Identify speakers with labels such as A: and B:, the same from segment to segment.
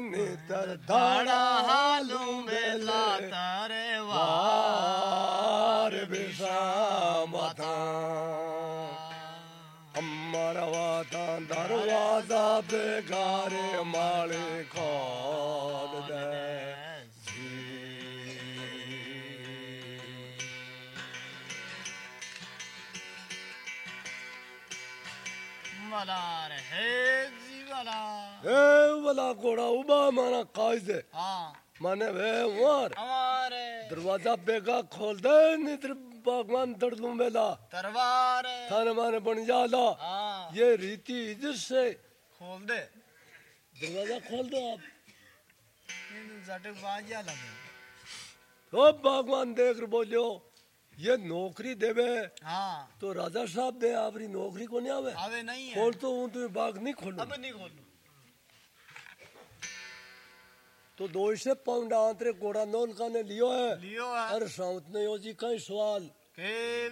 A: नितर
B: दाड़ा हालू बेला तारे
A: वार विषामता अमर वाता दरवाज़ा बेगारे माले खोल दे।
B: मलार है जीवला
A: वाला घोड़ा उबा माना कायदे
B: हाँ।
A: माने वे उमर। दरवाज़ा बेगा खोल दे नितर भगवान दर्द बेला
B: तरवार
A: थाने माने बन जाला
B: हाँ।
A: ये रीति इधर से
B: खोल दे।
A: दरवाज़ा खोल दो आप।
B: जट बाजिया लगे।
A: तो भगवान देख बोलियो ये नौकरी देवे।
B: हाँ।
A: तो राजा साहब दे आपरी नौकरी को नहीं आवे?
B: आवे नहीं है।
A: खोल तो हूँ तुम्हें बाग नहीं खोलू।
B: अब नहीं खोलू।
A: तो दो से पाउंड आंतरे घोड़ा नौल का ने लियो है।
B: लियो है।
A: अरे साउथ ने यो जी कई सवाल।
B: के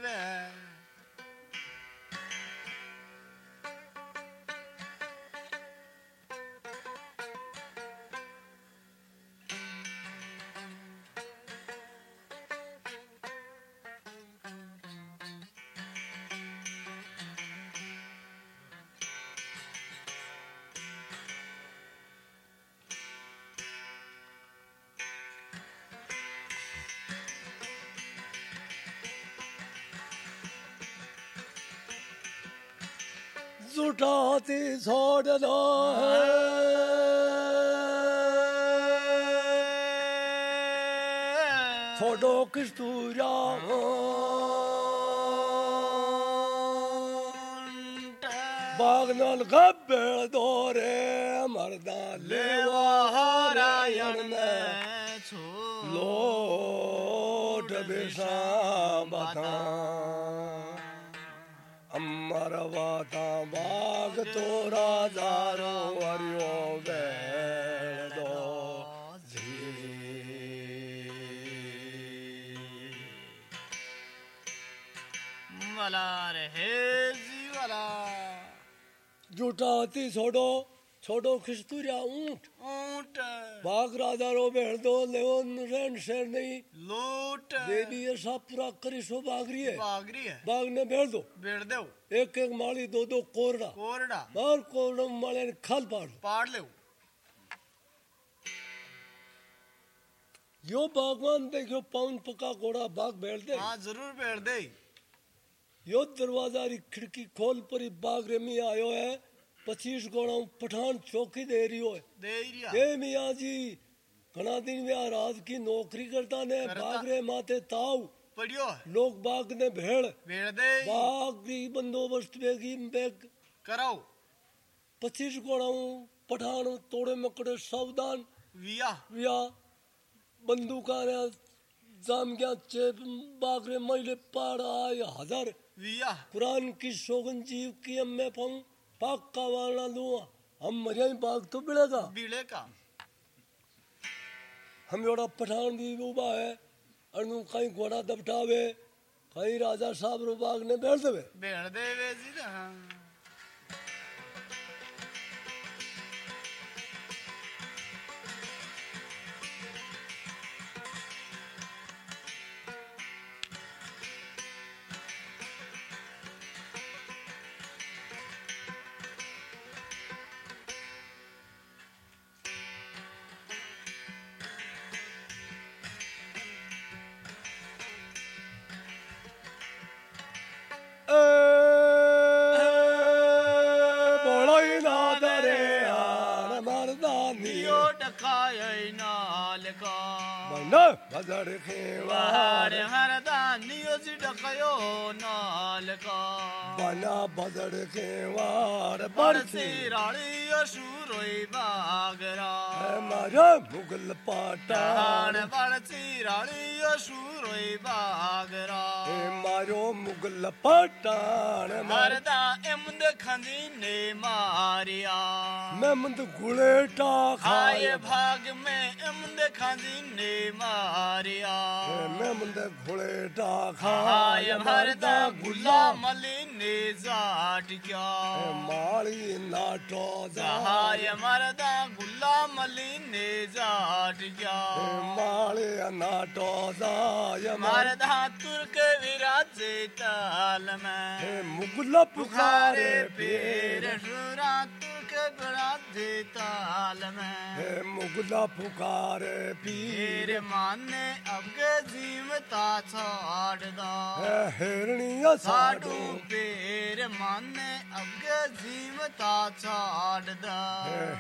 B: वे
A: जुटाती छोड़ना है छोड़ो किस्तूरा बाग नाल गब्बेड़ दोरे मरदा लेवा हरायण
B: मलार है जीवला।
A: जुटाती छोड़ो छोड़ो खिस्तूरिया ऊँट।
B: ऊँट।
A: बाग राजा रो बेड़ दो लेओ रेन शेर नहीं।
B: लूट
A: देवी ऐसा पूरा करी सो बाग रही है।
B: बागरी है।
A: बाग ने बेड़ दो।
B: बेड़ दो
A: एक एक माली दो दो कोरड़ा।
B: कोरडा।
A: और कोरड़ा माले ने खाल पाड़ दो
B: पाड़ ले
A: यो बागवान देखो पाउन पका घोड़ा बाग बेड़ दे।
B: हाँ ज़रूर बेड़ दे।
A: यो दरवाज़ा री खिड़की खोल पर बाग रे में आयो है। पच्चीस घोड़ा पठान चौकी दे रही है
B: दे रिया
A: ये मियाँ जी घना दिन में रात की नौकरी करता ने
B: करता।
A: बाग रे माथे ताव
B: पड़ियो है
A: लोग बाग ने भेड़।
B: बेड़ दे।
A: बाग की बंदोबस्त बेगी बेग।
B: कराओ।
A: पच्चीस घोड़ा पठान तोड़े मकड़े सावधान।
B: विया।
A: विया बंदूका ने जाम गया चेप बाग रे मैले पाड़ आए हज़ार।
B: विया।
A: कुरान की सोगन जीव की अम्मे पंग पाक का वाला लुआ हम मरिया बाग तो बिड़ेगा
B: बीड़े का
A: हम पठान भी उबा है। अनु कहीं घोड़ा दबटावे, कहीं राजा साहब रूबाग ने बैठ देवे।
B: बैठ देवे जी ना। बरसी
A: बरसी
B: राड़ी अशुरोई बागरा
A: मारा मुगल पाटा
B: डाण बरसी राड़ी बागरा।
A: ए मारो मुगल पटान मार।
B: मरदा इमद खंदी ने मारिया।
A: मैं मंद गुलेटा खाए
B: भाग में इमद खाजी ने मारिया।
A: मैं मुंदे घोड़े डाखा
B: हाय मरदा गुला मली ने जाट क्या।
A: माली नाटो
B: हाय मरदा गुला मली
A: माले नाटो जाय
B: मरदा तुर्क विराजे ताल में।
A: मुगल
B: पुकारे
A: पुकारे
B: पीर शुरा तुर्क विराजे ताल में।
A: मुगल पुकारे पीर।
B: माने अब जीवता छाड़दा।
A: हिरणिया
B: साडू। पीर माने अब जीवता छाड़दा।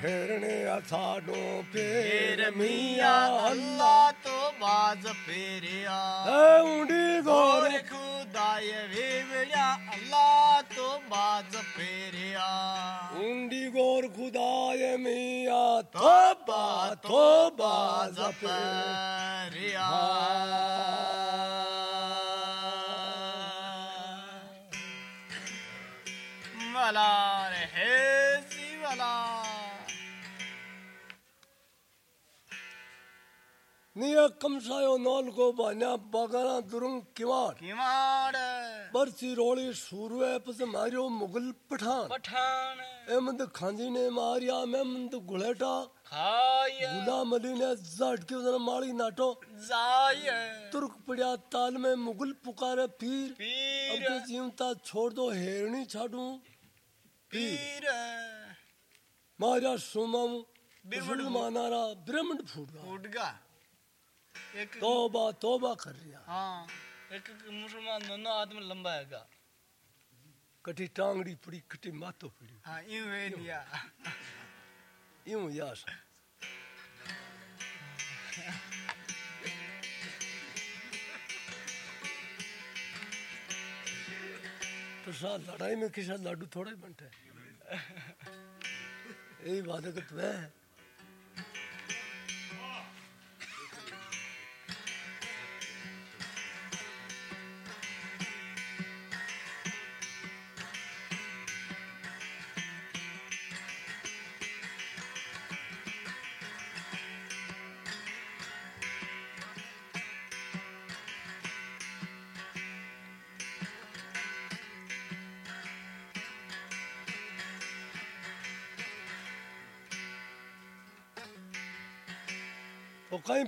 A: हिरणिया साडू।
B: पीर
A: पीर
B: मिया
A: मिया
B: अल्लाह तो बाज पेरिया
A: हे उंडी
B: गोर
A: गोरे
B: खुदाय वेवड़िया अल्लाह तो बाज पेरिया
A: उंडी गोर खुदाय मिया तोबा तोबा जपे
B: जपेरिया मला
A: निया कमसायो नॉल को बान्या बागाना दुरुंग किवाड़।
B: किमाड़
A: बरसी रोली शुरुए पस मारियो मुगल पठान।
B: पठान।
A: एमंद खांजी ने मारिया मेमंद गुलेटा।
B: खाय।
A: गुलाम अली ने जट के उधर मारी नाटो।
B: जाय।
A: तुर्क पड़िया ताल में मुगल पुकारे पीर।
B: पीर।
A: के जीवता छोड़ दो हेरणी छाडू। पीर। मारिया सुमम
B: बिरमण
A: मानारा ब्रह्मंड फूट गया
B: फूट गया एक
A: तोबा तोबा कर रिया
B: हाँ एक मुसलमान दोनों आदमी लंबा है का
A: कटी टांगड़ी पड़ी कटी मातो पड़ी।
B: हाँ यूँ वे लिया
A: यूँ यास तो सा लड़ाई में किसा लाडू थोड़ा ही बनता है। यही बात है कि तू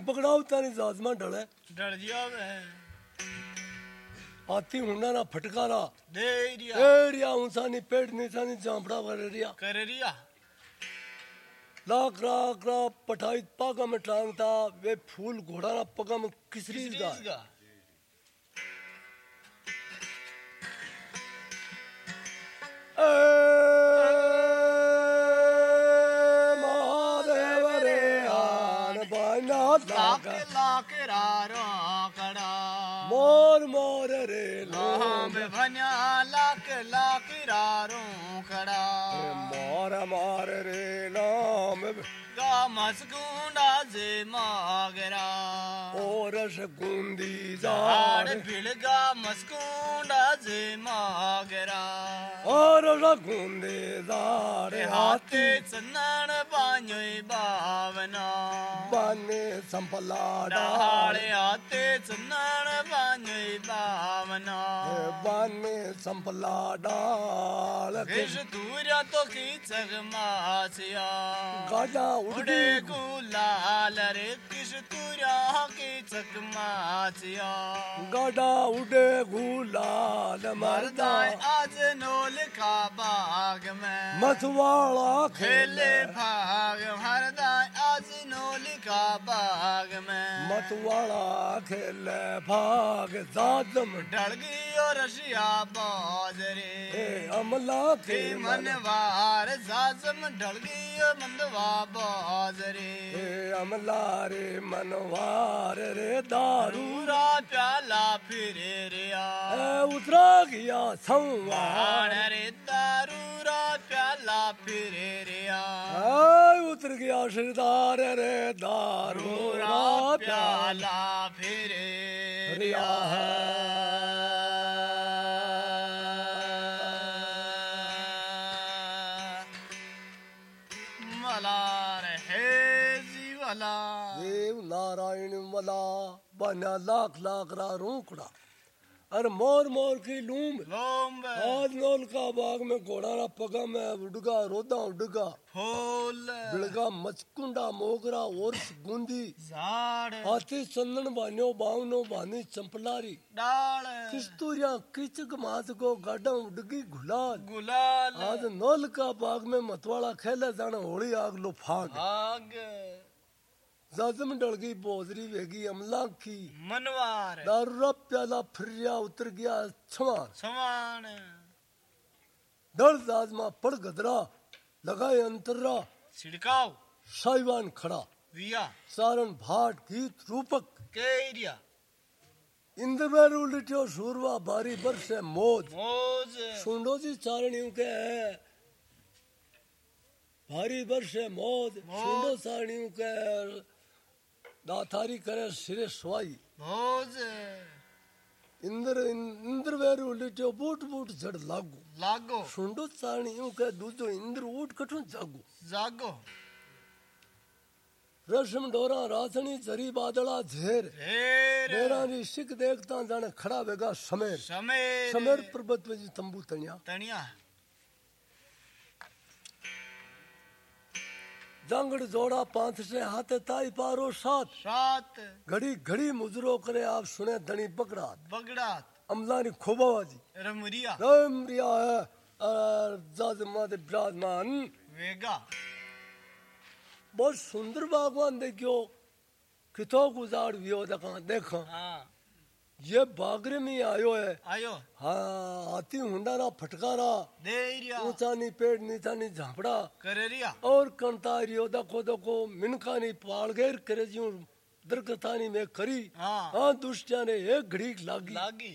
A: पकड़ाओ तानी जाजमा डले
B: डर जिया वे
A: आती हुंडा ना फटकारा
B: दे रिया दे
A: एड़िया ऊंसानी पेट नीसानी जांपड़ा कर रिया
B: कर रिया
A: लाख राख रा पठाई पागा में टांगता वे फूल घोड़ा ना पगा में किसरी दा
B: किसका
A: मोर मोर रे
B: लोम
A: लोम
B: भन्या लाके लाके रारो कड़ा
A: मोर मोर रे लोम
B: गा मसकुंडा जे मागरा।
A: और गुंदी
B: झाड़ भिड़गा मसकुंडा जे मागरा।
A: और गुंदी जार
B: हाथे चन्नण बान्योय बावना।
A: बाने संपला
B: डाले हाथे चन्नण बान्योय बावना।
A: बाने संपला डाल।
B: किस दूरिया तो की चगमाचिया
A: गाजा
B: उड़े
A: उड़े
B: गुलाल रे किस दूरिया की चगमाचिया
A: गडा उड़े गुलाल
B: मरदा आज नोल का बाग में।
A: मथवाड़ा
B: खेले। भाग मरदा का बाग में।
A: मतवाड़ा खेले भाग जादम।
B: डलगी और रशिया बाजरे
A: ए अमला के
B: के
A: मन
B: मनवार जाजम ढलगी और मंदवा बाजरे
A: ए अमला रे मनवार रे दारू।
B: पूरा प्याला फिरे रिया।
A: ए उतरा गया संवार।
B: रे
A: ए उतर गया सरदार रे दारू
B: पूरा
A: रा प्याला
B: प्याला फिरे
A: रिया
B: रिया मलार है अला
A: देव नारायण मला बना लाख लाख रा रूकड़ा अरे मोर मोर की लूम। आज नौल का बाग में घोड़ा रा पगा में उड़गा रोदा उड़गा। बिड़गा मचकुंडा मोगरा और गुंदी। हाथी चंदन बान्यो बावनो बानी चंपलारी।
B: डाल
A: किस्तूरिया किचक मात को गाडा उड़गी गुलाल।
B: गुलाल।
A: आज नौल का बाग में मतवाड़ा खेले जाना होली आग लो फाग।
B: आग।
A: जाजम डलगी बोजरी वेगी अमला की।
B: मनवार।
A: दारूरा प्याला फिरिया उतर गया छवान।
B: समान
A: डर दाजमा पड़ गदरा लगाए अंतर्रा।
B: छिड़काव।
A: साइवान खड़ा।
B: विया।
A: सारन भाट गीत रूपक।
B: केरिया
A: इंद्रवेर उलटियो सूरवा बारी बरसे मोज।
B: मोज।
A: सुंडो जी चारणियों के है। भारी बरसे मोज।
B: मोज।
A: सुंडो चारणियों के दातारी करे सिरे स्वाई।
B: भोज
A: इंद्र इंद्रवेर उलटियो बूट बूट जड़ लागू।
B: लागो।
A: सुंडो चारणियों के दूजो इंद्र ऊट कठू जागू।
B: जागो।
A: रसम डोरा राजनी जरी बादला झेर।
B: ढेर
A: बेरा री सिख देखता जाने खड़ा वेगा समेर।
B: समेर।
A: समेर पर्वत में जी तंबू तनिया
B: तनिया
A: जांगड़ जोड़ा पांथ से हाथे ताई पारो साथ
B: सात।
A: घड़ी घड़ी मुजरो करे आप सुने धनी बकड़ा
B: बगड़ात।
A: अमलानी खोबावा जी।
B: रमरिया।
A: राम रिया है जाजमा दे विराजमान
B: वेगा।
A: बहुत सुंदर बागवान देखियो। कितो गुजार वियो देखा देखा।
B: हाँ।
A: ये बागरे में आयो है।
B: आयो।
A: हाँ हाथी हुंडारा फटकारा
B: देरिया
A: ऊँचा नी पेड़ नीचा नी झापड़ा।
B: करेरिया
A: और कंतारियो दको दको मिनका नी पाल गैर करे जियो दरकतानी में करी
B: हाँ।
A: हाँ दुष्टिया ने एक घड़ी लागी।
B: लागी।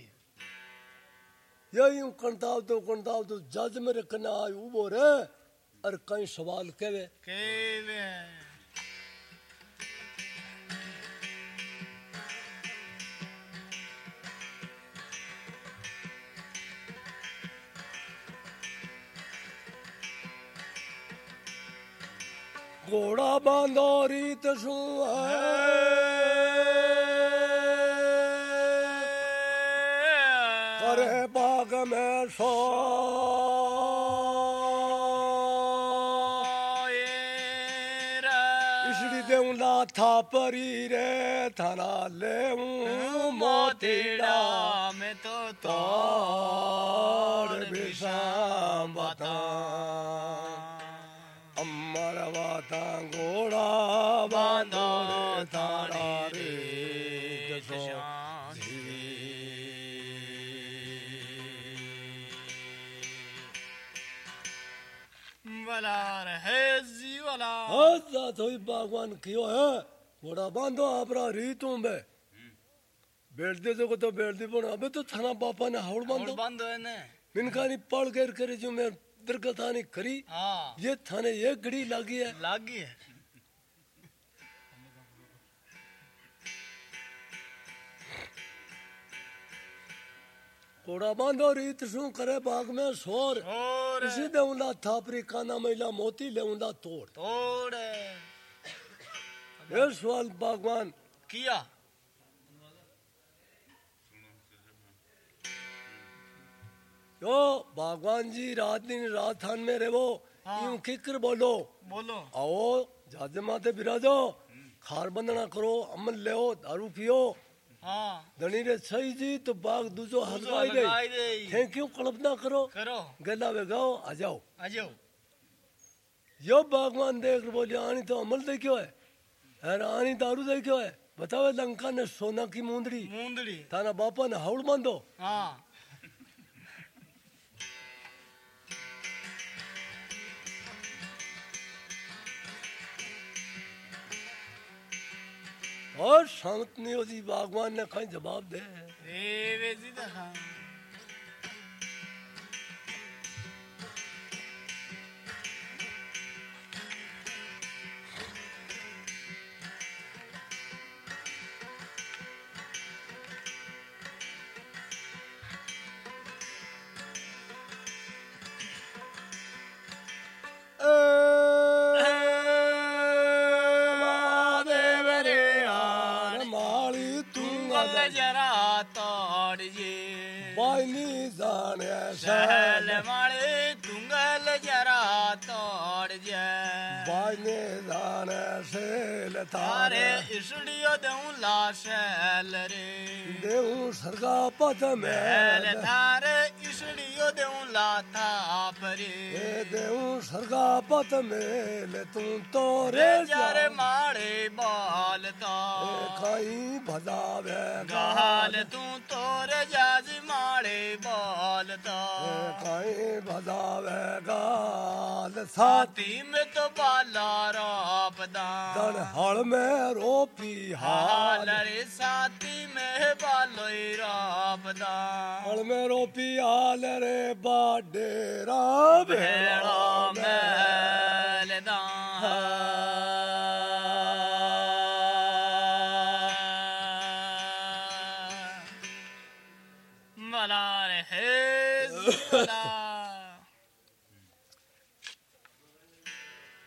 A: यही कंताव तो कंताव तो जज मेरे कन्या आय उबो रे और कई सवाल केवे
B: केवे
A: घोड़ा बांधो रीत सु करे बाग में सो। इसड़ी देऊला था परी रे थाना ले मोतीड़ा
B: में।
A: थोड़ी बागवान कियो है घोड़ा बांधो आपरा रीतों में बैठ दे तो तो बैठ दे पण अबे तो थाना बापा ने हाउड़ बांधो।
B: बंद है ने
A: इनका नहीं पड़ गैर करे जो मैं दरगतानी करी।
B: हाँ।
A: ये थाने ये घड़ी लगी है।
B: लागी है।
A: घोड़ा बांधो रीत शू करे बाग में शोर।
B: और
A: इसी दे उला थापरी काना मैला मोती ले उला तोड़।
B: तोड़
A: ये सवाल बागवान
B: किया
A: यो बागवान जी रात दिन राजस्थान में रहो
B: हाँ।
A: यूँ किकर बोलो
B: बोलो
A: आओ जाजे माते बिराजो खार बंदना करो अमल ले दारू पियो
B: हाँ
A: धनी रे सही जी तो बाग दूजो हलवाई दे थैंक यू कल्पना करो
B: करो
A: गला वे गाओ आ जाओ
B: आ जाओ
A: यो भगवान देख बोले आनी तो अमल दे क्यों है अरे आनी दारू दे क्यों है बताओ लंका ने सोना की मुंदड़ी
B: मूंदड़ी
A: थाना बापा ने हाउड़ बांधो
B: हाँ
A: और शांत नहीं होती बागवान ने कहीं जवाब दे देऊ सरगा पद
B: मैल
A: में
B: तारे इसलियो दूँ लाथा परे
A: ए देऊ सरगा पद में ले तू तो रे
B: रे जर
A: जा
B: मारे बालता
A: खाई भजावे
B: गाल तू तोर जाज मारे बालता
A: खाई भजावे गाल साथ
B: साथी में तो बाला रापदा
A: दन हल में रोपी
B: हाल।
A: हाल
B: रे साथी में बालोई रापदा
A: हल में। रोपी हाल रे बाडेरा
B: भेड़ा मैलदा मलार है जुला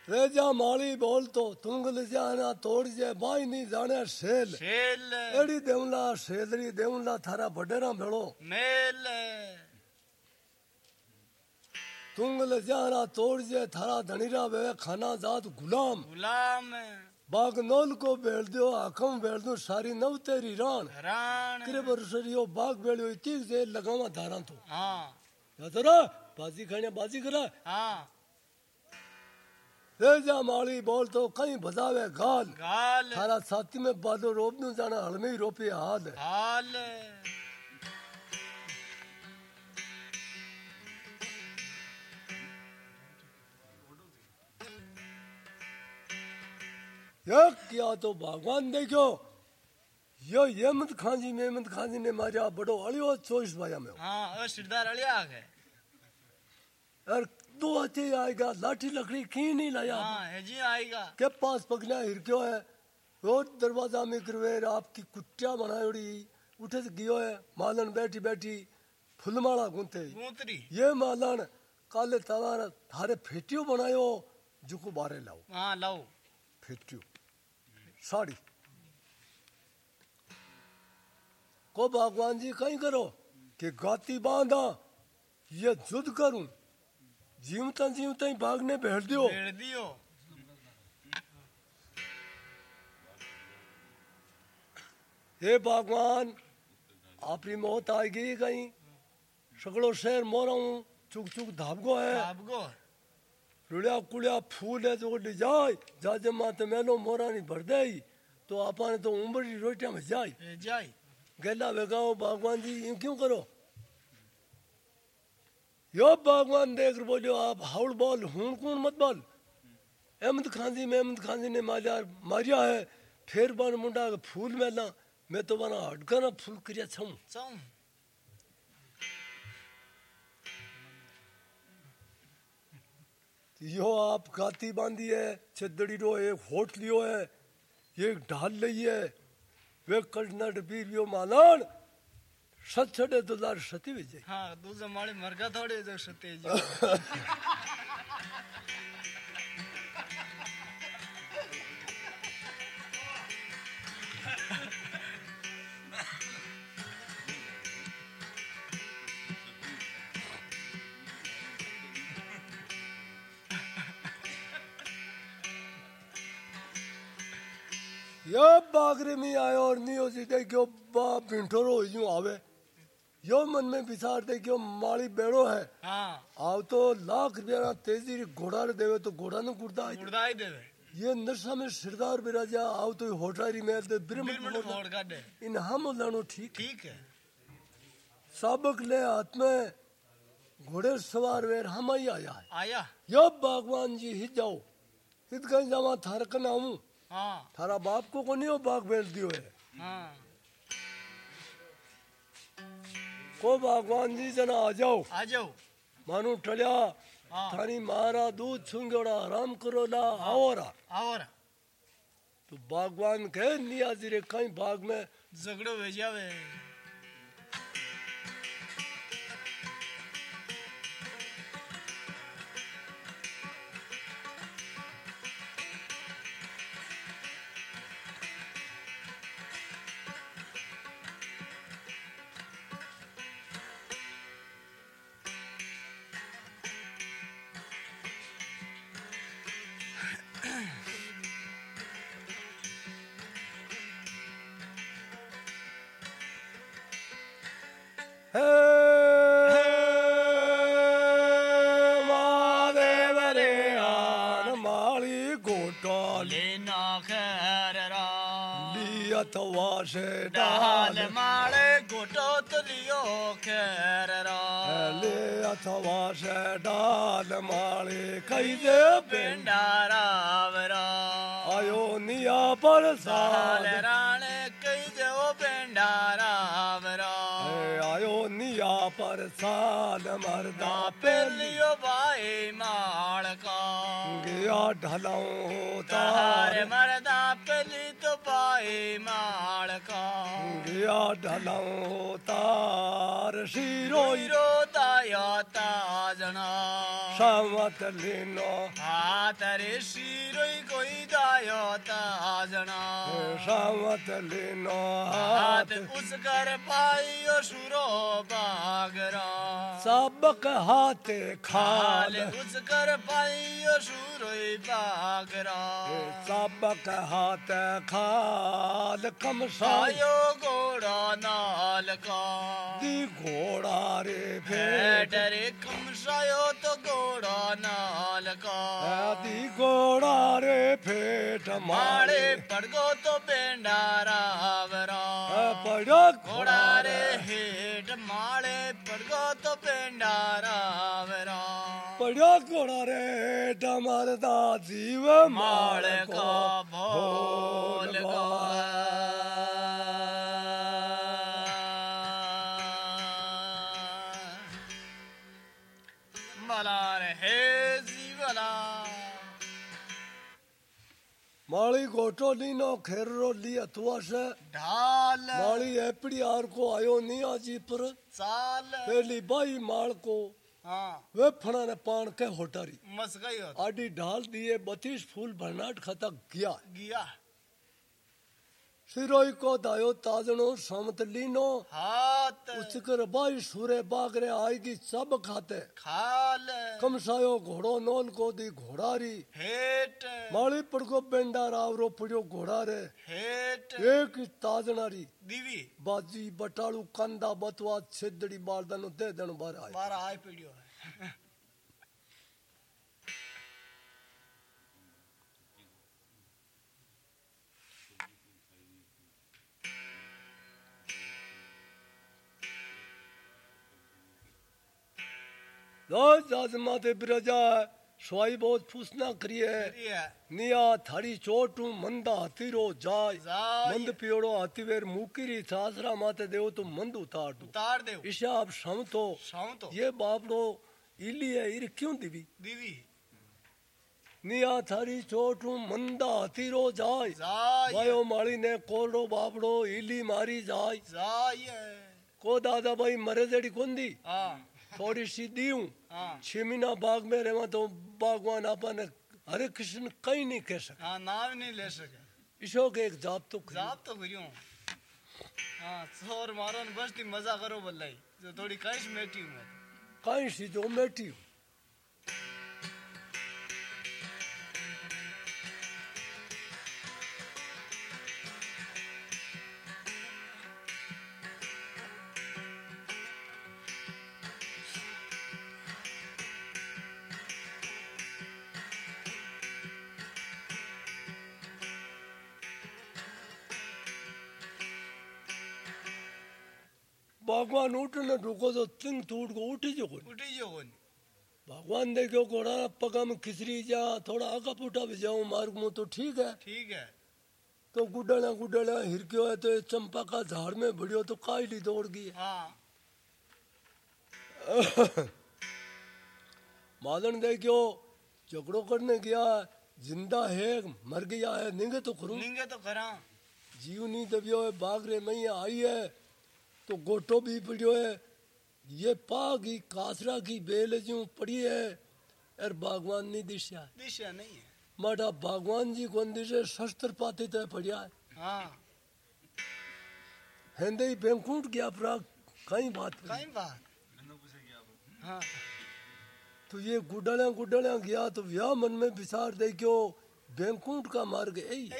A: रे जा माली बोल तो तुंगल जाना तोड़ जे बाई तुंगल जाना तोड़ जे थारा धनीरा वे खाना जात गुलाम।
B: गुलाम।
A: बाग नोल को बेल दियो आखम बेल दो सारी नव तेरी रान।
B: राण
A: किरे बरसरियो बाग बेलियो तीक जे लगावा धारा तो।
B: हाँ।
A: या तरा बाजी खाने बाजी करा।
B: हाँ।
A: रे जा माली बोल तो कहीं बजावे गाल।
B: गाल।
A: थारा साथी में बालो रोप नु जाना हलमे रोपे हाल।
B: हाल।
A: ये किया तो भगवान देखो यो हेमंत खान जी मेमंत खान जी ने मारा बड़ो अड़ियो चोइस भाया में।
B: हाँ ओ सिरदार अलिया है
A: और दो अच्छे आएगा लाठी लकड़ी की नहीं लाया।
B: हाँ है जी आएगा।
A: के पास पगना हिरक्यो है? वो दरवाज़ा में करवेर आपकी कुटिया बनायोड़ी। उठे गियो है मालन बैठी बैठी फुलमाला गुंथे।
B: गूंतरी
A: ये मालन काले तवार थारे फेटियो बनायो जुको बारे लाओ।
B: हाँ लाओ।
A: फेटियो। साड़ी को भगवान जी कहीं करो कि गाती बांधा ये जुद करूँ। जीवता जीवता ही भागने बैठ दियो।
B: भेड़ दियो।
A: हे भगवान आपकी मौत आएगी कहीं। सगड़ो शहर मोरा हूँ चुक चुक धाबगो है। फूल है। तो जाए जाजे माते मेलो मोरा नहीं भर दे तो आपने तो उम्र की रोटियाँ में जाए
B: ए जाई
A: गला बेगाओ भगवान जी यूँ क्यों करो यो भगवान देख बोलियो आप हाउल बोल हूँ कौन मत बोल अहमद खान जी में अहमद खान जी ने मारिया मारिया है फिर बन मुंडा फूल मेला मैं तो बना हटकर फूल करिया छूं यो आप गाती बांधी है छदड़ी रो एक होट लियो है एक ढाल लई है। वे कड़नट पी लियो मालान सत छड़े तो लार सती विजय।
B: हाँ दूसरे माड़े मरगा थोड़े जो सते
A: बागरे में आयो और नियो जी देखियो बा पिंठोरो यूँ आवे। यो मन में विचार देखियो माली बेड़ो है।
B: हाँ।
A: आव तो लाख रुपया ना तेज़ी री घोड़ा रे देवे तो घोड़ा न गुड़दा है।
B: मुर्दा ही देवे
A: ये नरसा में सिरदार बिराजा आव तो होटारी में दे
B: मिनट फोड़ का दे
A: इन हम लानो ठीक
B: ठीक है।
A: सबक ले हाथ में घोड़े सवार वेर हम ही आया है।
B: आया।
A: यो भगवान जी ही जाओ। हित कहीं जावा थार कन आऊँ
B: हाँ।
A: थारा बाप को को नहीं हो बाग बेच दियो है?
B: हाँ।
A: को भगवान जी जना आ जाओ।
B: आ जाओ।
A: मानो टलिया
B: हाँ।
A: थारी मारा दूध छुंगोड़ा आराम करो ला आवरा।
B: आवरा।
A: तो बागवान कहे नियाजी रे कहीं बाग में
B: झगड़ो भेजावे
A: लियत वाशे
B: डाल माले गोटो तलियो खैर
A: ले अथवा से डाल माले कई दे पिंड
B: पिंडारा वरा
A: आयो निया पर
B: साल राणे कई जो पिंडारा वरा
A: आयो निया पर साल मरदा
B: पेलियो भाई माल का।
A: गया ढलाऊं
B: तार। पेली तो भाई माल का
A: गया ढलाऊं तार शिरोई
B: रो ताया ताजना।
A: सावत लिनो
B: हाथ रे शिरोई कोई दायो ताजना।
A: सावत लिनो
B: हाथ
A: हाथ
B: उस कर पाइयो सुरो बागरा।
A: सबक हाथ
B: खाल। उस कर पाइयो सुरोई बागरा।
A: सबक हाथ खाल कम सायो
B: आयो घोड़ा नाल का
A: दी घोड़ा रे
B: भेट
A: भेट
B: रे कमसायो तो घोड़ा नाल का
A: दी घोड़ा रे भेट
B: माड़े
A: मारे
B: पड़गो तो बेंडारा वरा
A: पड़ो
B: घोड़ा रे हेठ
A: माली गोटो नी नो खेर रो ली अथवा से
B: ढाल।
A: माली एपड़ी आर को आयो नहीं आजी पर।
B: साल।
A: पहली बाई माल को
B: हाँ।
A: वे फणा ने पान के होटारी।
B: मस गई हो
A: आडी ढाल दिए बतीस फूल भरनाट खाता गया।
B: गया।
A: सिरोई को दायो ताजनो समत लीनो।
B: हाथ।
A: उचकर बाई सूरे बागरे आएगी सब खाते।
B: खाल।
A: कमसायो घोड़ो नोल को दी घोड़ारी।
B: हेट
A: माली पड़ को बेंडा रावरो पड़ियो घोड़ा रे
B: हेट
A: एक ही ताजनारी
B: दीवी।
A: बाजी बटाड़ू कंदा बतवा छिदड़ी बालदन दे दन बार आए।
B: बारह आय पीड़ियो। है
A: रोज जाजमा ते स्वाई बहुत फूसना करिए निया थारी चोटू मंदा हतीरो जाय
B: जाय।
A: मंद पियोड़ो हतीवेर मुकीरी सासरा माते देव तो मंद उतार दू
B: उतार दे
A: ईशा आप समतो
B: शाम तो
A: ये बापड़ो इली है इर क्यों दिवी
B: दीवी
A: निया थारी चोटू मंदा हतीरो जाय
B: जाय
A: वायो माली ने कोरडो बापड़ो इली मारी जाय
B: जाय
A: को दादा भाई मरे जड़ी कोंदी
B: हाँ
A: थोड़ी सी
B: हूँ।
A: छह महीना बाग में रहे तो बागवान अपन हरे कृष्ण कहीं नहीं कह सके।
B: हाँ नाम नहीं ले सके।
A: ईशो के एक जाप तो
B: जाप तो करियो। हाँ मारो बस ती मज़ा करो बल्लाई जो थोड़ी कश मेटी हूँ मैं।
A: कहीं सी जो मेटी हूँ। भगवान उठ न ढुको तो तिंग टूट को उठी जो कोई
B: उठी जो कोनी
A: भगवान देखो घोड़ा पगा में खिसरी जा थोड़ा आगा पुटा भी जाऊँ मार्ग में तो ठीक है।
B: ठीक है।
A: तो गुडला गुडला हिरक्यो है तो चंपा का झाड़ में भिड़ियो तो कायली दौड़ गई है। मादन देखियो झगड़ो करने गया ज़िंदा है मर गया है निंगे तो करूँ।
B: लिंगे तो करा।
A: जीव नहीं दबियो है बाग रे मैया आई है तो गोटो भी पड़ियो है। ये पागी कासरा की बेल जो पड़ी है और बागवान नहीं दिशा
B: दिशा नहीं है।
A: माटा भगवान जी को दिशे शस्त्र पाती तो पड़िया है।
B: हाँ।
A: हेंदे ही बेंकूट गया परा कहीं बात।
B: कहीं बात। हाँ।
A: तो ये गुडलिया गुडलिया गया तो यह मन में विचार दे क्यों बेंकूट का मार्ग
B: यही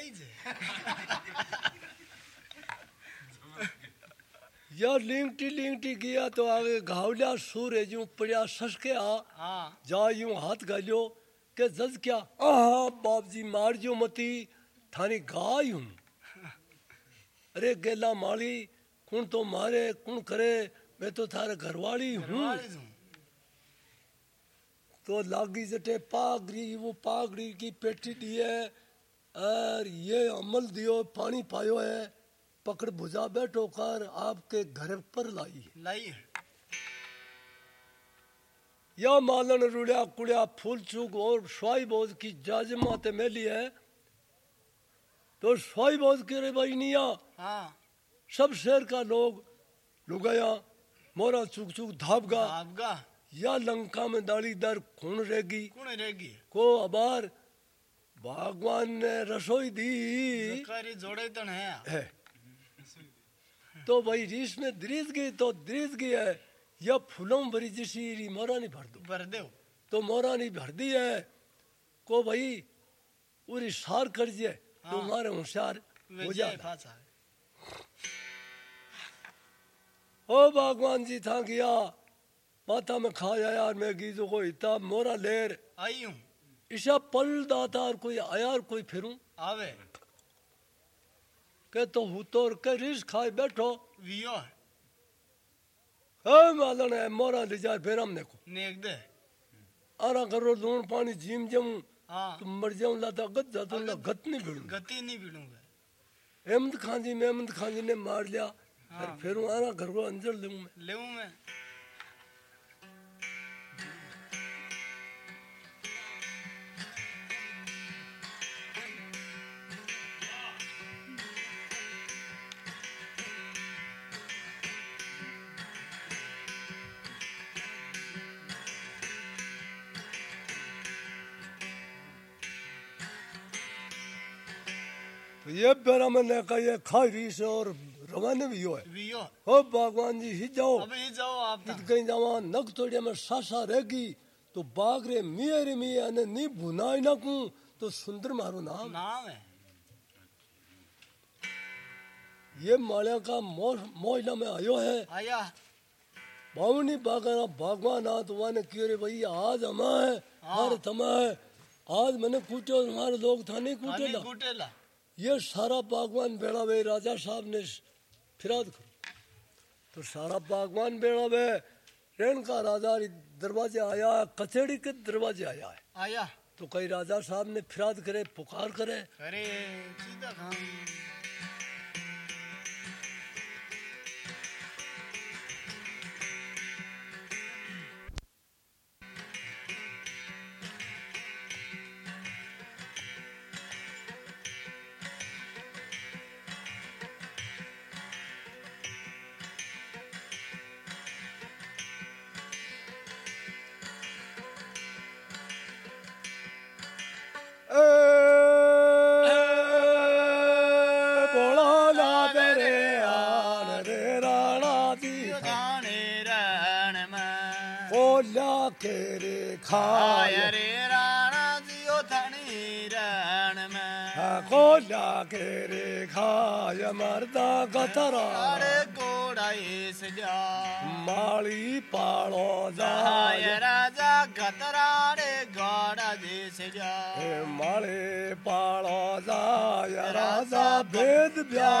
A: या लिंगटी लिंगटी गया तो आगे घावलिया सूर है जो पड़िया ससके आ।
B: हाँ।
A: जा यूँ हाथ गालियो के जज क्या? आहा बाप जी मार जो मती थारी गाय हूँ। अरे गेला माली कौन तो मारे कौन करे मैं तो थारे घरवाली हूँ।
B: घरवाली हूँ।
A: तो लागी जटे पागड़ी वो पागड़ी की पेटी दी है और ये अमल दियो पानी पायो है। पकड़ भुजा बैठो कर आपके घर पर लाई है।
B: लाई है।
A: या मालन रुड़िया कुड़िया फूल चूक और स्वाई बोध की जाजमा ते मेली है तो स्वाई बोध के रे भाई निया
B: हाँ।
A: सब शहर का लोग लुगाया मोरा चुक चुक धापगा या लंका में दाढ़ी दर खून रहेगी
B: कौन रहेगी
A: को अबार भगवान ने रसोई दी।
B: जोड़े तन है
A: है। तो भाई रीस में दरीज गई तो दरीज गई है। या फूलों भरी जैसी री मोरा नहीं भर दो।
B: भर दो।
A: तो मोरा नहीं भर दी है। को भाई पूरी सार कर जे तो
B: हाँ।
A: मारे होशियार हो
B: जाए
A: ओ भगवान जी था गया। माता में खाया यार मैं गीजो को इतना मोरा लेर।
B: आई हूँ।
A: ईशा पल दाता और कोई आया और कोई फिरूं?
B: आवे।
A: के तो तो के रिस खाए बैठो।
B: वियो है
A: मालन है मोरा ले फिर हमने को।
B: नेक दे।
A: आरा करो लूण पानी जिम जम।
B: हाँ।
A: तो मर जाऊँ लाता गत जाता ला गत नहीं भिड़ू
B: गति नहीं भिड़ूँगा।
A: अहमद खान जी में अहमद खान जी ने मार लिया। फिर
B: हाँ।
A: फिर आरा घर को अंदर लूँ मैं।
B: ले मैं।
A: ये बेरा मैंने कहा ये खाई से और रवाने भी हो है
B: वियो
A: हो भगवान जी ही जाओ
B: अब ही जाओ आप तक
A: कहीं जावा नक तोड़िया में सासा रहेगी तो बाग रे मिया रे मिया ने नी भुनाई ना कू तो सुंदर मारो नाम
B: नाम है
A: ये माल्या का मोहला में आयो है
B: आया
A: बावनी बागाना भगवान आ तो वाने क्यों रे भैया आज हमा है। हर थमा है आज मैंने कूटे और हमारे लोग था नहीं
B: हनी
A: कूटेला
B: कुटेला
A: ये सारा बागवान बेड़ा वे राजा साहब ने फिराद करो। तो सारा बागवान बेड़ा वे रेण का राजा दरवाजे आया कचेड़ी के दरवाजे आया। है
B: आया।
A: तो कई राजा साहब ने फिराद करे पुकार करे।
B: अरे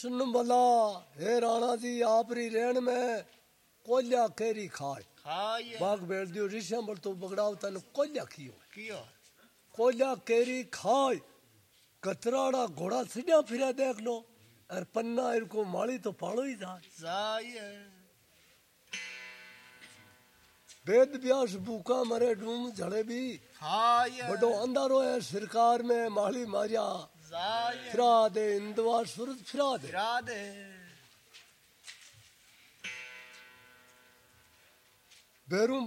A: कृष्ण बला हे राणा जी आपरी रेण में कोल्या केरी खाए। बाग बेल दियो ऋषिया बल तो बगड़ाव तन कोल्या
B: कियो?
A: कोल्या केरी खाए। कतराड़ा घोड़ा सिडिया फिरा देख लो और पन्ना इनको माली तो पालो ही जाए। वेद व्यास भूखा मरे डूम झड़े भी। बड़ो अंधारो है सरकार में माली मारिया। फिरा दे इंदवार सूरज फिरा दे
B: फिरा
A: दे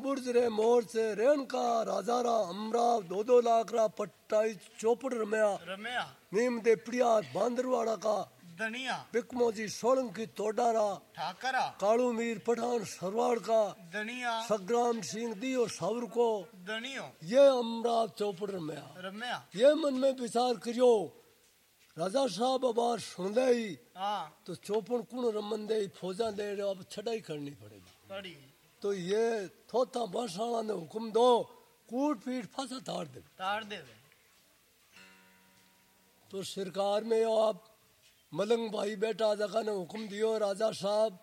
A: बुर्ज रे मोर से रेण का राजा रा अमराव दो दो लाख रा पट्टाई चौपड़ रमया।
B: रमया।
A: नीम दे प्रिया बांदरवाड़ा का।
B: दनिया
A: बिकमोजी सोलंकी तोडारा
B: ठाकरा।
A: कालू मीर पठान सरवाड़ का।
B: दनिया
A: सग्राम सिंह दी और सावर को।
B: दनियो
A: ये अमराव चौपड़ रमया।
B: रमया।
A: ये मन में विचार करियो राजा साहब अबार सुन दे ही
B: हाँ।
A: तो चौपड़ कुण रमन दे ही फौजा ले रहे अब छटाई करनी पड़ेगी। तो ये थोथा बासाणा ने हुक्म दो कूट पीट फांसा ताड़ दे।
B: ताड़ देवे
A: तो सरकार में आप मलंग भाई बेटा जगह ने हुक्म दियो राजा साहब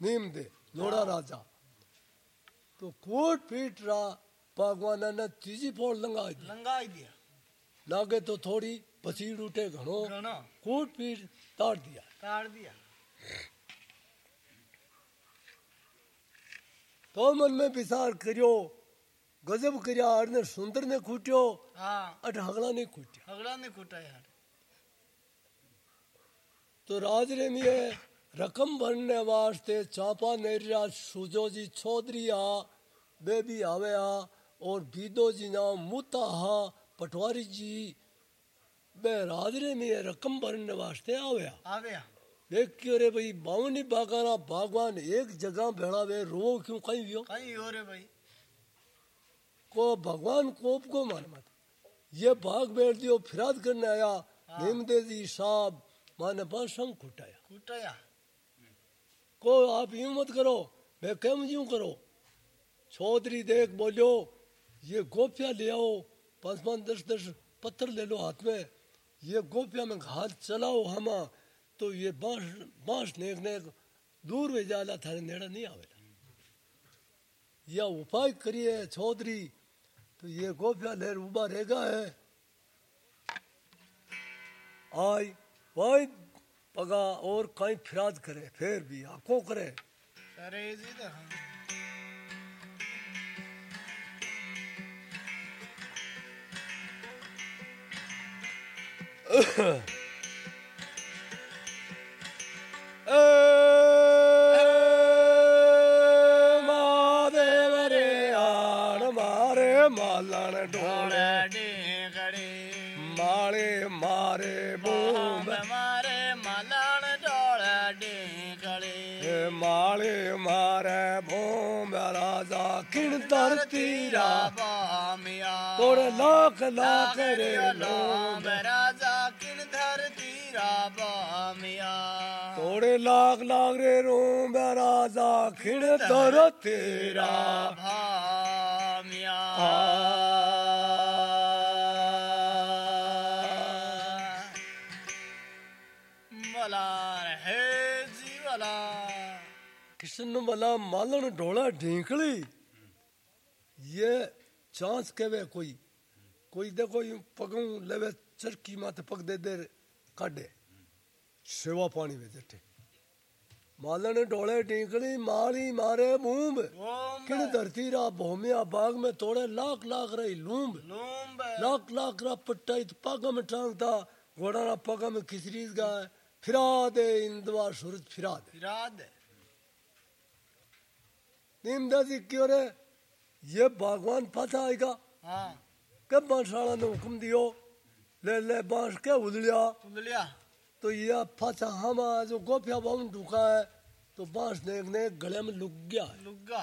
A: नीम दे लोड़ा राजा। तो कूट पीट रहा भगवान ने तीजी फोड़ लंगा दी।
B: लंगाई दिया।
A: लागे तो थोड़ी उठे घणो
B: घणो
A: कूट पीट ताड़ दिया
B: ताड़ दिया
A: तो मन में विचार करियो गजब करिया अरने सुंदर ने खूटियो
B: हाँ
A: अट हगड़ा ने खूटिया
B: अगला ने कूटा यार
A: तो राजरे में रकम भरने वास्ते चापा नेरिया सुजो जी चौधरी आ बेबी आवे आ और बीदो जी ना मुता हा पटवारी जी बे राजरे में रकम भरने वास्ते आवे आ
B: आ गया
A: देख क्यों रे भाई बावनी बागाना भगवान एक जगह भेड़ा वे रो क्यों कहीं भी हो
B: कहीं हो रे भाई।
A: को भगवान कोप को मान मत ये भाग बैठ दियो फिराद करने आया। नीमदे जी साहब माने बासम कुटाया।
B: कूटाया।
A: को आप यूँ मत करो मैं केम यूँ करो? चौधरी देख बोलियो ये गोपिया ले आओ पाँच पाँच दस दस पत्थर ले लो हाथ में। ये गोपिया में हाथ चलाओ हमा तो ये बाँस बाँस नेक नेक दूर में जाला थारे नेड़ा नहीं आवेला या उपाय करिए चौधरी तो ये गोपिया लेर उबा रहेगा है। आई वाई पगा और कहीं फिराद करे, फिर भी आको करे।
B: अरे जी तो हाँ
A: महादेव रे आण मारे मालन ढोले
B: ढेकड़े
A: माले मारे बूम
B: मारे मलाण डोळ ढेकड़े
A: ए माले मारे बूम राजा किण धरती रा तोड़े लाख लाख रे रोम राजा खिण धरती रा
B: भामिया
A: कृष्ण मला मालन ढोला ढींकली ये चांस केवे कोई कोई देखो यूँ पगों लेवे चरकी माथे पग दे दे काढे सेवा पानी में जटे मालन ढोले ढींकली माली मारे बूंब किण धरती रा भूमिया बाग में तोड़े लाख लाख रही लूंब लाख लाख रा पट्टा इत पागा में टांगता घोड़ा रा पागा में खिचरीज गाय फिरा दे इंदवा सूरज फिरा दे
B: इराद
A: नीमदासी क्यों रे ये भगवान पाता आएगा
B: हाँ
A: कब बांसवाड़ा ने हुक्म दियो ले ले बाँस के उदलिया
B: उंगलिया
A: तो ये फाचा हम जो गोपिया बाउन ढुका है तो बाँस देखने गले में लुक गया है।
B: लुग्गा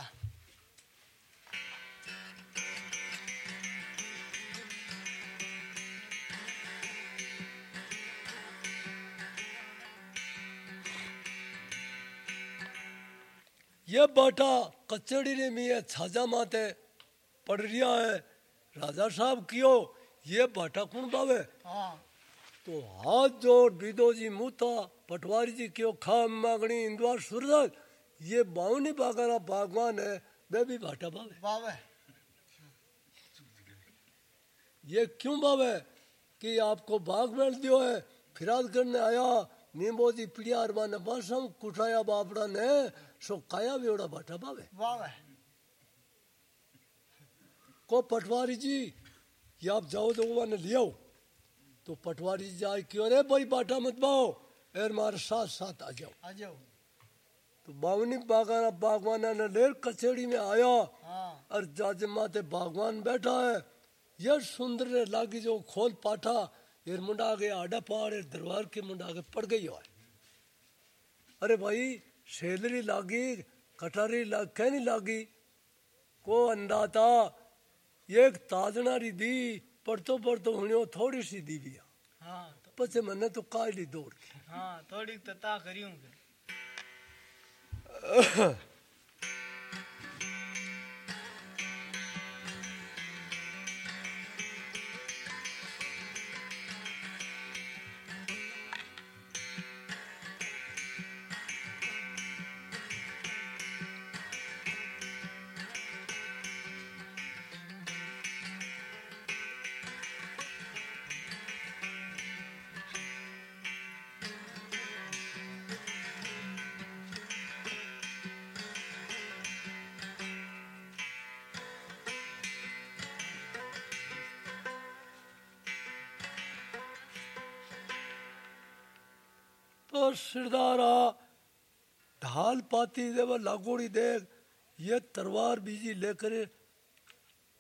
A: ये बाटा कचड़ी ने में छाजा माते पड़ रिया है। राजा साहब क्यों ये बाटा कौन बावे?
B: हाँ।
A: तो हाथ जोड़ बिदो जी मुता पटवारी जी क्यों खा मागणी इंदवार सूरज ये बावनी बागाना बागवान है वे भी बाटा बावे
B: बावे
A: ये क्यों बावे कि आपको बाग बैठ दियो है फिराद करने आया नींबो जी पिड़ियार ने बासम कुठाया बापड़ा ने सो काया बेवड़ा बाटा बावे
B: बावे
A: को पटवारी जी ये आप जाओ तो ने लियो तो पटवारी जाए क्यों रे भाई बाटा मत बाओ एर मारे साथ साथ आ जाओ।
B: आ जाओ।
A: तो बावनी बागाना बागवाना ने लेर कचेड़ी में आया
B: हाँ।
A: और जाजे माते बागवान बैठा है। यह सुंदर रे लागी जो खोल पाठा ये मुंडा के आडा पहाड़ दरबार के मुंडा के पड़ गई है। अरे भाई शेलरी लागी कटारी लाग कहनी लागी? को अंदाता? एक ताजनारी दी पढ़तो पढ़तो हूँ थोड़ी सी दी भी
B: हाँ तो
A: पछे मैंने तो काली दौड़
B: हाँ थोड़ी तता करी फिर
A: तो सिरदारा ढाल पाती दे वो लागोड़ी देख ये तलवार बीजी लेकर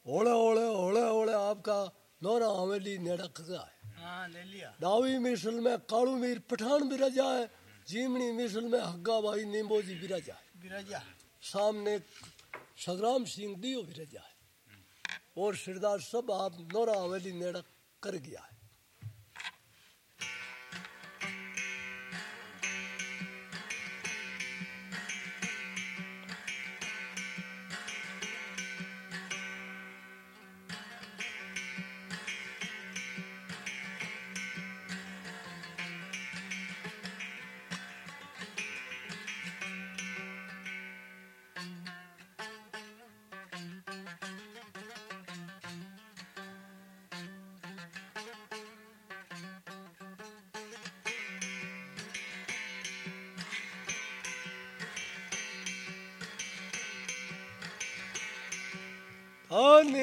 A: ओले ओले ओले ओले आपका नौरा हवेली नेड़ा खगा है
B: हाँ ले लिया
A: दावी मिसल में कालू मीर पठान बिराजा है जीमनी मिसल में हग्गा भाई नींबो जी बिराजा है
B: बिराजा
A: सामने संग्राम सिंह दियो बिराजा है और सिरदार सब आप नौरा हवेली नेड़ा कर गया है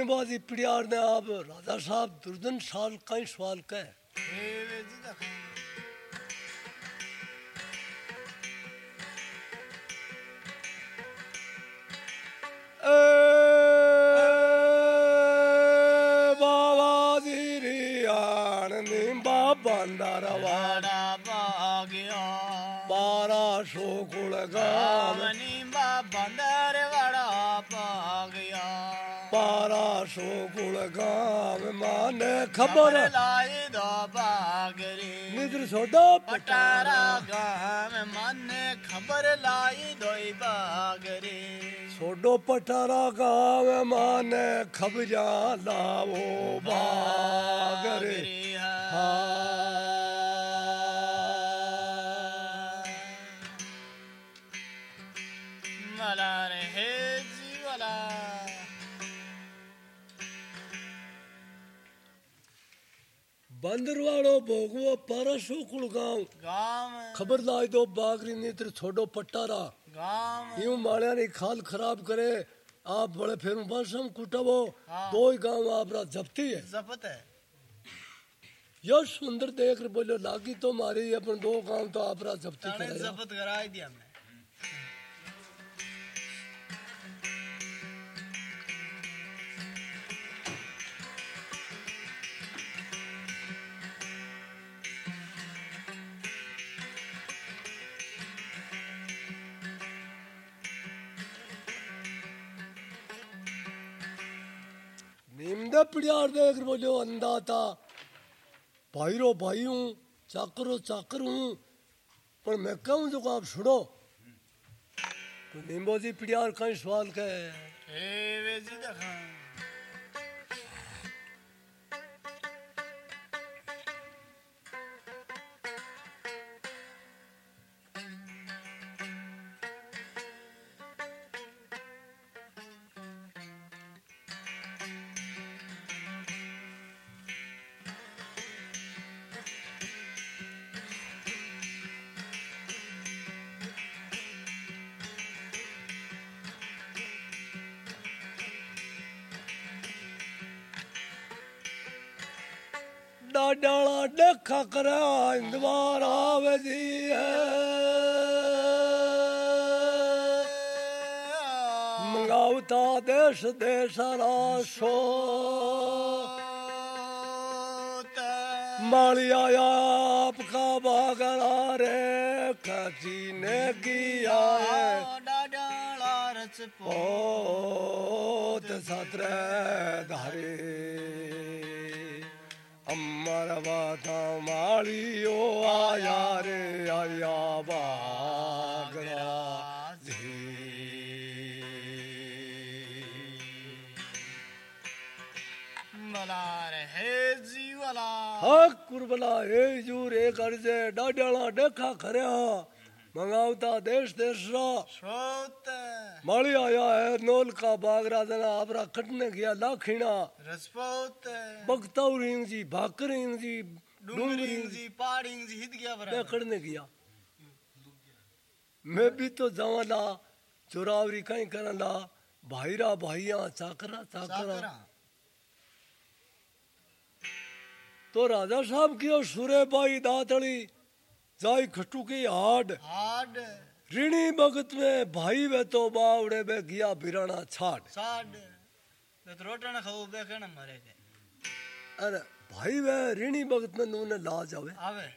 A: हाँ निबाजी पिड़ियार ने आप राजा साहब दुर्जन साल कई सवाल कह खबर।
B: लाई दो बागरी।
A: निद्र सोडा
B: पटारा। गाम माने खबर लाई दो बागरी।
A: सोडो पटारा गाव माने खबजा लाओ बागरे।
B: मला
A: बंदरवाड़ो भोगवो परसो कुल गाँव।
B: गाम
A: खबर लाई दो बागरी निद्र छोड़ो
B: गाम
A: यूँ मालिया ने खाल खराब करे आप बड़े फिर बसम कुटबो
B: हाँ।
A: दो ही गाँव आप रात जपती है।
B: जपत है।
A: यह सुंदर देख बोलो लागी तो मारी अपन दो गाँव तो आप रात जपती करे।
B: जपत कराई दिया हमने।
A: रहे बोलो अंदाता भाईरो भाई हूँ चाकरो, चाकर। हूँ पर मैं कहूँ जो आप सुनो। तो निम्बो जी प्यार सवाल
B: देखा
A: डाडाला देखा करे इंदवार आवे जी है मंगावता देश देशारा शो मालिया आपका बागरा रे खची ने किया है पोत सत्र धारे अमर बाता मालियो आया रे आया बागरा હા કુરબલા એ જુર એ કરજે ડાડાળા ડેખા ખર્યા મંગાવતા દેશ माली आया है नोल का बाग राजना आपरा कटने गया लाखीना रसपोत बगताऊ रिंग जी भाकर रिंग जी डूंगरी जी पहाड़ी जी हित गया बरा कटने गया। मैं भी तो जावा ला चोरावरी कहीं करना ला भाईरा भाईया चाकरा चाकरा। तो राजा साहब की और सुरे बाई दातली जाई खटू की हाड।
B: हाड।
A: ऋणी भगत में भाई वे तो बावड़े में गया बिराना छाड़
B: साड। तो रोटण खाऊ बे कण मरे के
A: अरे भाई वे ऋणी भगत में नूने लाज आवे।
B: आवे।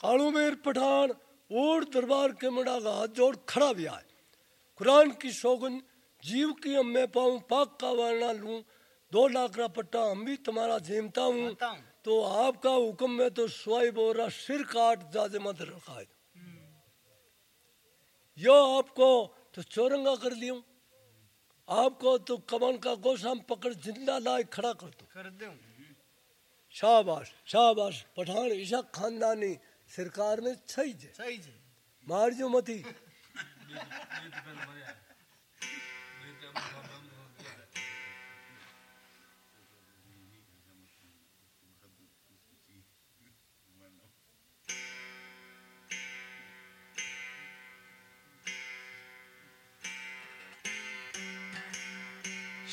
A: कालू मीर पठान ओर दरबार के मुंडा का हाथ जोड़ खड़ा भी आए। कुरान की शोगन जीव की हम मैं पाऊँ पाक का वर्णा लूँ दो लाख का पट्टा हम भी तुम्हारा झेमता हूँ। तो आपका हुक्म में तो स्वाई बोरा सिर काट जाजे मत रखा है। यो आपको तो चौरंगा कर लियो। आपको तो कमन का गोशाम पकड़ ज़िंदा लाए खड़ा कर दो।
B: कर दूँ
A: शाबाश शाबाश पठान ईशा खानदानी सरकार में सही जे।
B: सही जी।
A: मार जो मती।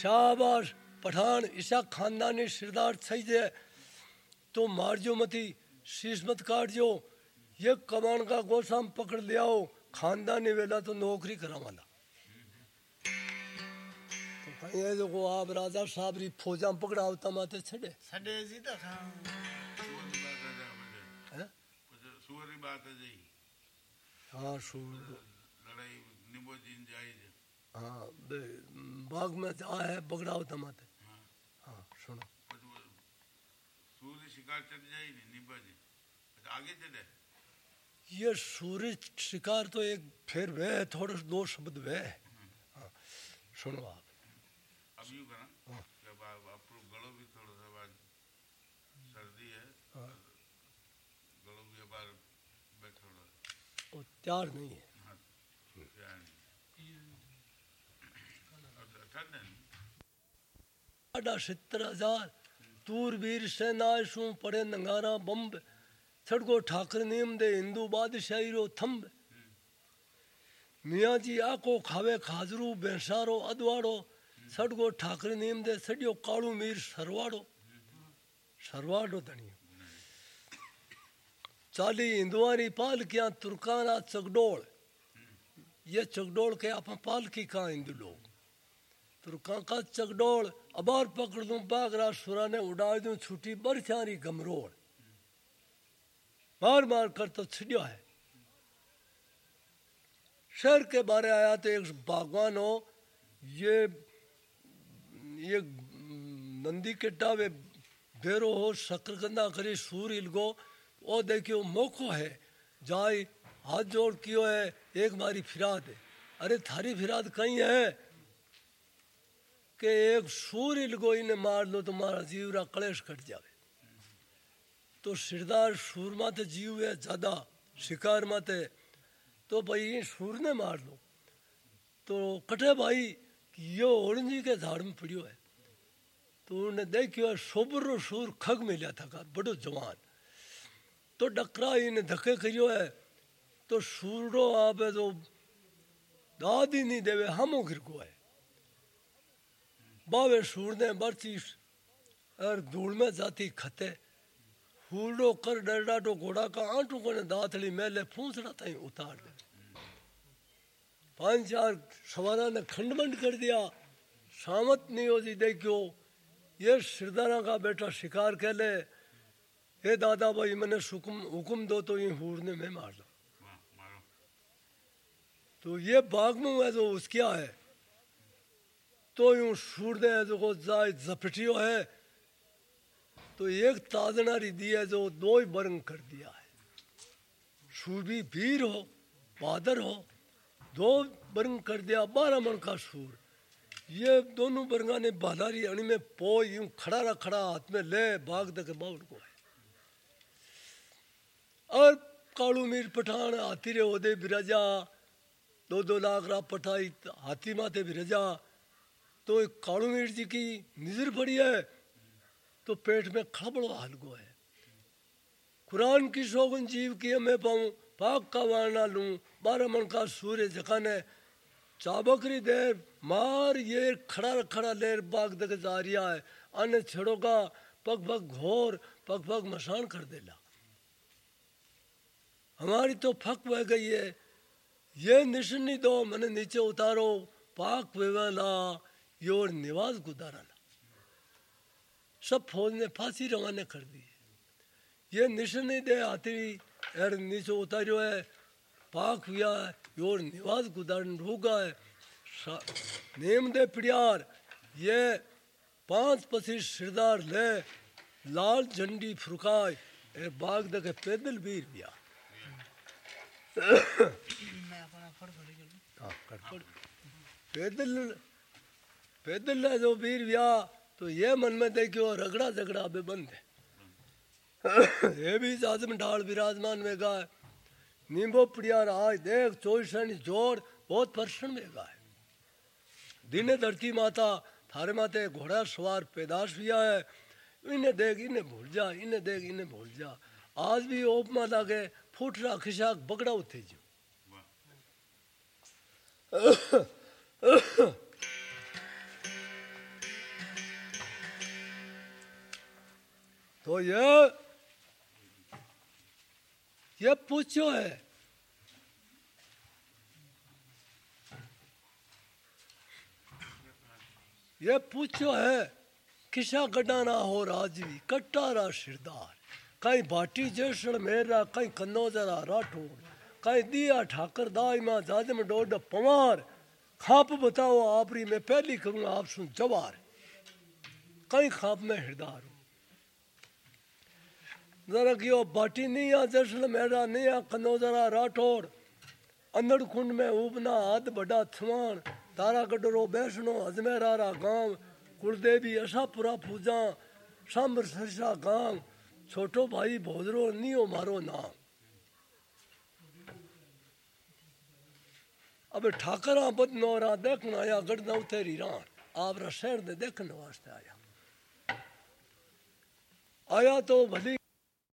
A: शाबाश पठान ईशा खानदानी सरदार सही शीश मत काट जो ये कमान का गोसा हम पकड़ लिया हो खानदानी वेला तो नौकरी करा वाला. तो ये जो आप राजा साहब री फौजा पकड़ा होता माते छड़े.
B: छड़े जी तो
A: हाँ?
C: सुअरी बात है जी।
A: हाँ सुअर
C: लड़ाई निबो जीन जाई
A: जी हाँ, बाग में आ है पकड़ा होता माते. हाँ,
C: हाँ सुनो। शिकार चली जाएगी निब्बा जी अच्छा आगे चले।
A: ये सूर्य शिकार तो एक फिर वे थोड़े दो शब्द वे हाँ, सुनो आप।
C: अब यूँ करना जब आप गलो भी थोड़ा सा आज सर्दी है
A: हाँ।
C: गलो भी बार थोड़ा।
A: वो त्यार नहीं है।
C: हाँ, अच्छा, ठंड है।
A: साढ़ा सत्तर हज़ार तूरवीर सेना शू पड़े नंगारा बम्ब छड़को ठाकर नियम दे हिंदू बादशाही रो थंब। मियाँ जी आको खावे खाजरू बेसारो अदवाड़ो सड़को ठाकर नियम दे सड़ियो कालू मीर सरवाड़ो। सरवाड़ो धनियो चाली हिंदुआरी पालकियाँ तुर्काना चगडोल। ये चगडोल के आप पालकी का हिंदू लोग। तुर्का का चगडोल अबार पकड़ दूँ बागरा सुरा ने उड़ा दूँ छुट्टी बरछारी गमरोड़ मार मार कर तो छिड़ियो है। शहर के बारे आया तो एक बागवान हो, ये ये नंदी के टावे बेरो हो, शकरकंदा करी सूर इलगो ओ देखियो मौको है। जाय हाथ जोड़ कियो है, एक मारी फिराद है। अरे थारी फिराद कहीं है? कि एक सूर्य लगोई ने मार लो तो मारा जीवरा कलेश कट जावे तो सिरदार सूर माते जीव है ज़्यादा शिकार माते तो भाई सूर ने मार लो तो कटे भाई यो ओरंजी के झाड़ में पड़ियो है तो उन्हें देखियो सोबरो सूर खग मिला था का बड़ो जवान तो डकरा इन्हें धक्के करियो है तो सूरो आप है तो दाद ही नहीं देवे हमो गिर को है बावे सूरने बरती और धूल में जाती खते। हुलो कर डरडा तो घोड़ा का आंटू को ने दातली मेले फूसड़ा ताई उतार दे। पाँच चार सवारा ने खंडमंड कर दिया सामत नहीं हो जी देखियो। ये सिरदारा का बेटा शिकार कह ले। हे दादा भाई मैंने हुक्म हुक्म दो तो ये हूर ने मैं मार दो। तो ये बाग में है जो उसक्या है। तो यूँ दे जो को जाय जपटियो है तो एक ताजनारी दी है जो दो ही बरंग कर दिया है। सूर भी वीर हो, बहादुर हो, दो बरंग कर दिया, बारह मन का सूर ये दोनों बरंगा ने बहादारी अणी में पो यूँ खड़ा रहा, खड़ा हाथ में ले भाग दे के बाउल को है। और कालू मीर पठान, हाथी रे ओदे बिराजा दो दो लाख रा पठाई, हाथी माथे बिराजा तो मीर जी की नज़र पड़ी है तो पेट में खड़बड़ो हाल गो है। कुरान की शोगन जीव की मैं पाऊँ, पाक का वारना लूँ, बारह मन का सूर्य जखाने चाबकरी देर मार ये खड़ा खड़ा लेर बाग दक जा रिया है। अन्य छड़ोगा पग पग घोर, पग पग मशान कर देला। हमारी तो फक बह गई है। ये निशनी दो, मैंने नीचे उतारो, पाक वेवाला योर निवास गुदाराला सब फौज ने फांसी रवाना कर दी। ये निशनी दे आती एर नीचे उतारियो है। पाक हुआ है योर निवास गुदारन रोगा है। नेम दे पिड़ियार ये पाँच पसी सिरदार ले। लाल झंडी फुरकाय ए बाग दे पैदल वीर बिया। हाँ, पैदल पैदल है जो वीर व्या तो ये मन में देखियो रगड़ा झगड़ा बे बंद है ये भी आज़म ढाल विराजमान में गा है नींबो पिड़ियार आज देख चौसठ ज़ोर बहुत प्रसन्न में गा है दिने धरती माता थारे माते घोड़ा सवार पैदाश हुआ है इन्हें देख इन्हें भूल जा इन्हें देख इन्हें भूल जा आज भी ओप माता के फूटरा खिशाक बगड़ा उठे जो तो ये ये पूछो है। ये पूछो है, किसा गडाना हो राजवी कट्टारा सिरदार कहीं भाटी जैसड़ मेरा, कहीं कन्नौजरा राठौर। कहीं दिया ठाकर दाई माँ जाजम डोड पवार। खाप बताओ आपरी, मैं पहली करूँगा आप सुन जवार। कहीं खाप में हिरदार हूँ। जरा कियो बाटी नहीं आ, जश्न मेरा नहीं आ कनो जरा राठौर। अंदर कुंड में उबना हद बड़ा थवान तारा गडरो बैसनो अजमेरारा गाँव। कुलदेवी अशापुरा पूजा। सांबर सरसा गाँव। छोटो भाई भोजरो नियो मारो नाम। अब ठाकरा बदनौरा देखना आया गढ़ना उतेरी रान आप शहर दे देखने वास्ते आया। आया तो भली